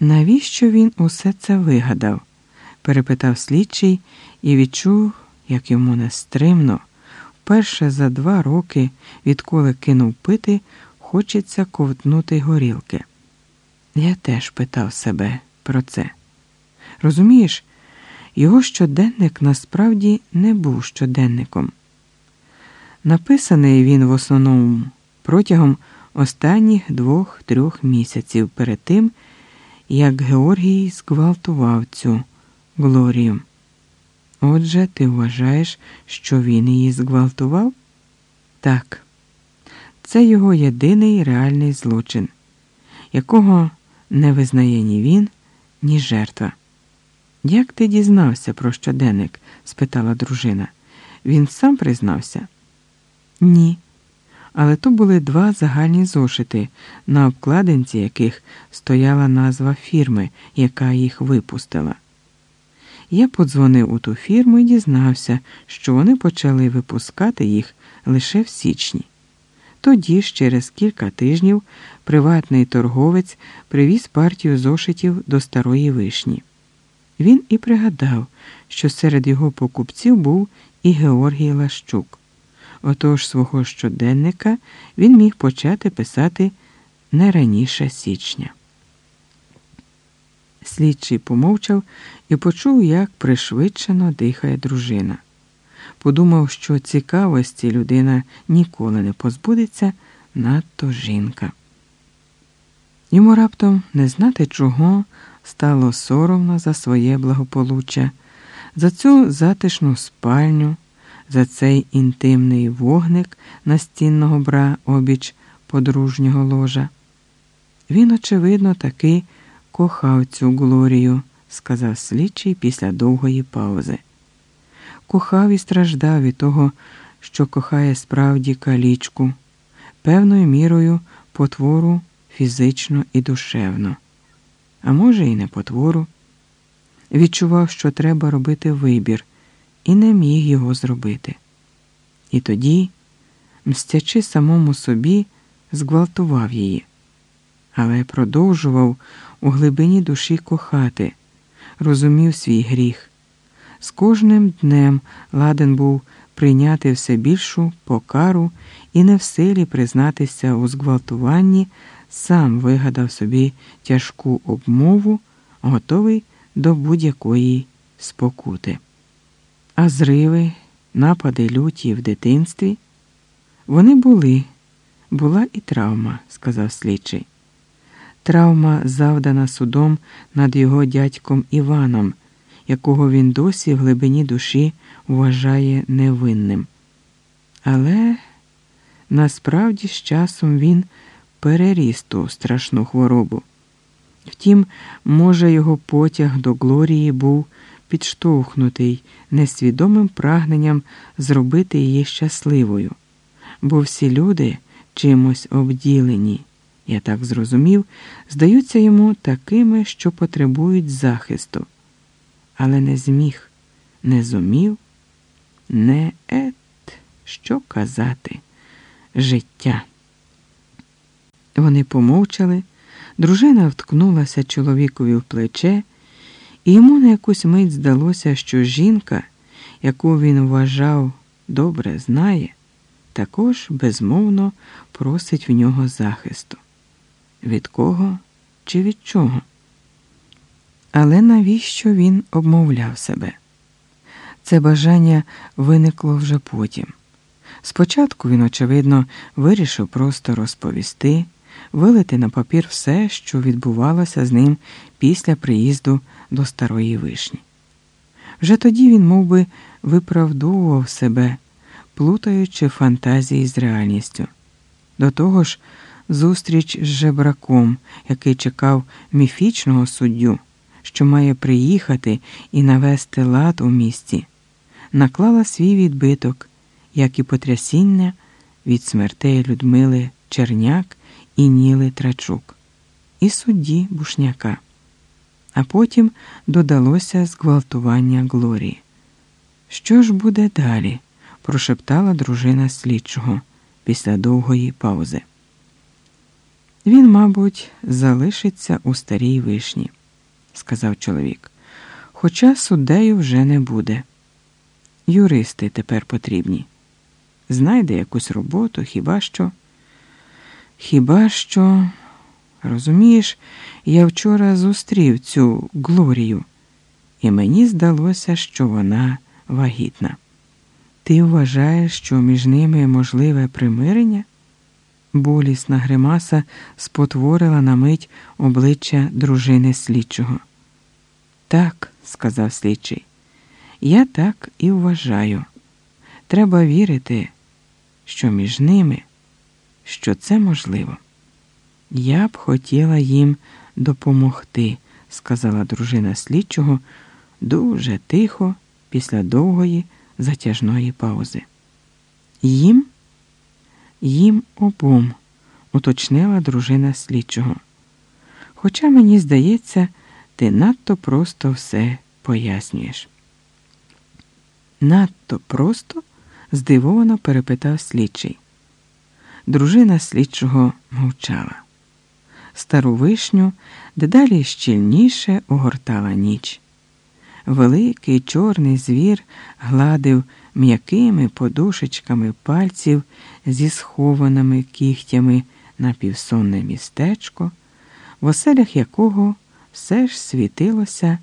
Навіщо він усе це вигадав? перепитав слідчий і відчув, як йому нестримно, вперше за два роки, відколи кинув пити, хочеться ковтнути горілки. Я теж питав себе про це. Розумієш, його щоденник насправді не був щоденником. Написаний він в основному протягом останніх двох-трьох місяців перед тим, як Георгій зґвалтував цю Глорію. Отже, ти вважаєш, що він її зґвалтував? Так, це його єдиний реальний злочин, якого не визнає ні він, ні жертва. Як ти дізнався про щоденник? спитала дружина. Він сам признався? Ні. Але то були два загальні зошити, на обкладинці яких стояла назва фірми, яка їх випустила. Я подзвонив у ту фірму і дізнався, що вони почали випускати їх лише в січні. Тоді ж, через кілька тижнів, приватний торговець привіз партію зошитів до старої вишні. Він і пригадав, що серед його покупців був і Георгій Лащук. Отож свого щоденника він міг почати писати не раніше січня. Слідчий помовчав і почув, як пришвидшено дихає дружина. Подумав, що цікавості людина ніколи не позбудеться, надто жінка. Йому раптом не знати чого стало соромно за своє благополуччя, за цю затишну спальню, за цей інтимний вогник настінного бра обіч подружнього ложа. Він, очевидно, таки кохав цю Глорію, сказав слідчий після довгої паузи. Кохав і страждав від того, що кохає справді калічку, певною мірою потвору фізично і душевно, а може, і не потвору. Відчував, що треба робити вибір, і не міг його зробити. І тоді, мстячи самому собі, зґвалтував її, але продовжував у глибині душі кохати, розумів свій гріх. З кожним днем ладен був прийняти все більшу покару і не в силі признатися у зґвалтуванні, сам вигадав собі тяжку обмову, готовий до будь-якої спокути. А зриви, напади люті в дитинстві, вони були, була і травма, сказав слідчий. Травма завдана судом над його дядьком Іваном, якого він досі в глибині душі вважає невинним. Але насправді з часом він переріс ту страшну хворобу. Втім, може, його потяг до Глорії був підштовхнутий несвідомим прагненням зробити її щасливою, бо всі люди чимось обділені, я так зрозумів, здаються йому такими, що потребують захисту, але не зміг, не зумів, не ет, що казати, життя. Вони помовчали, дружина вткнулася чоловікові в плече, і йому на якусь мить здалося, що жінка, яку він вважав добре знає, також безмовно просить в нього захисту. Від кого чи від чого? Але навіщо він обмовляв себе? Це бажання виникло вже потім. Спочатку він, очевидно, вирішив просто розповісти, вилити на папір все, що відбувалося з ним після приїзду до старої вишні. Вже тоді він мов би, виправдовував себе, плутаючи фантазії з реальністю. До того ж, зустріч з жебраком, який чекав міфічного суддю, що має приїхати і навести лад у місті, наклала свій відбиток, як і потрясіння від смертей Людмили Черняк і Ніли Трачук, і судді Бушняка. А потім додалося зґвалтування Глорії. Що ж буде далі? прошептала дружина слідчого після довгої паузи. Він, мабуть, залишиться у старій вишні, сказав чоловік. Хоча суддею вже не буде. Юристи тепер потрібні. Знайде якусь роботу, хіба що. Хіба що, розумієш, я вчора зустрів цю Глорію, і мені здалося, що вона вагітна. Ти вважаєш, що між ними можливе примирення? Болісна гримаса спотворила на мить обличчя дружини слідчого. Так, сказав слідчий, я так і вважаю. Треба вірити, що між ними, що це можливо. Я б хотіла їм допомогти, сказала дружина слідчого дуже тихо, після довгої затяжної паузи. Їм? Їм обом, уточнила дружина слідчого. Хоча мені здається, ти надто просто все пояснюєш. Надто просто? здивовано перепитав слідчий. Дружина слідчого мовчала. Стару вишню дедалі щільніше огортала ніч. Великий чорний звір гладив м'якими подушечками пальців зі схованими кігтями на півсонне містечко, в оселях якого все ж світилося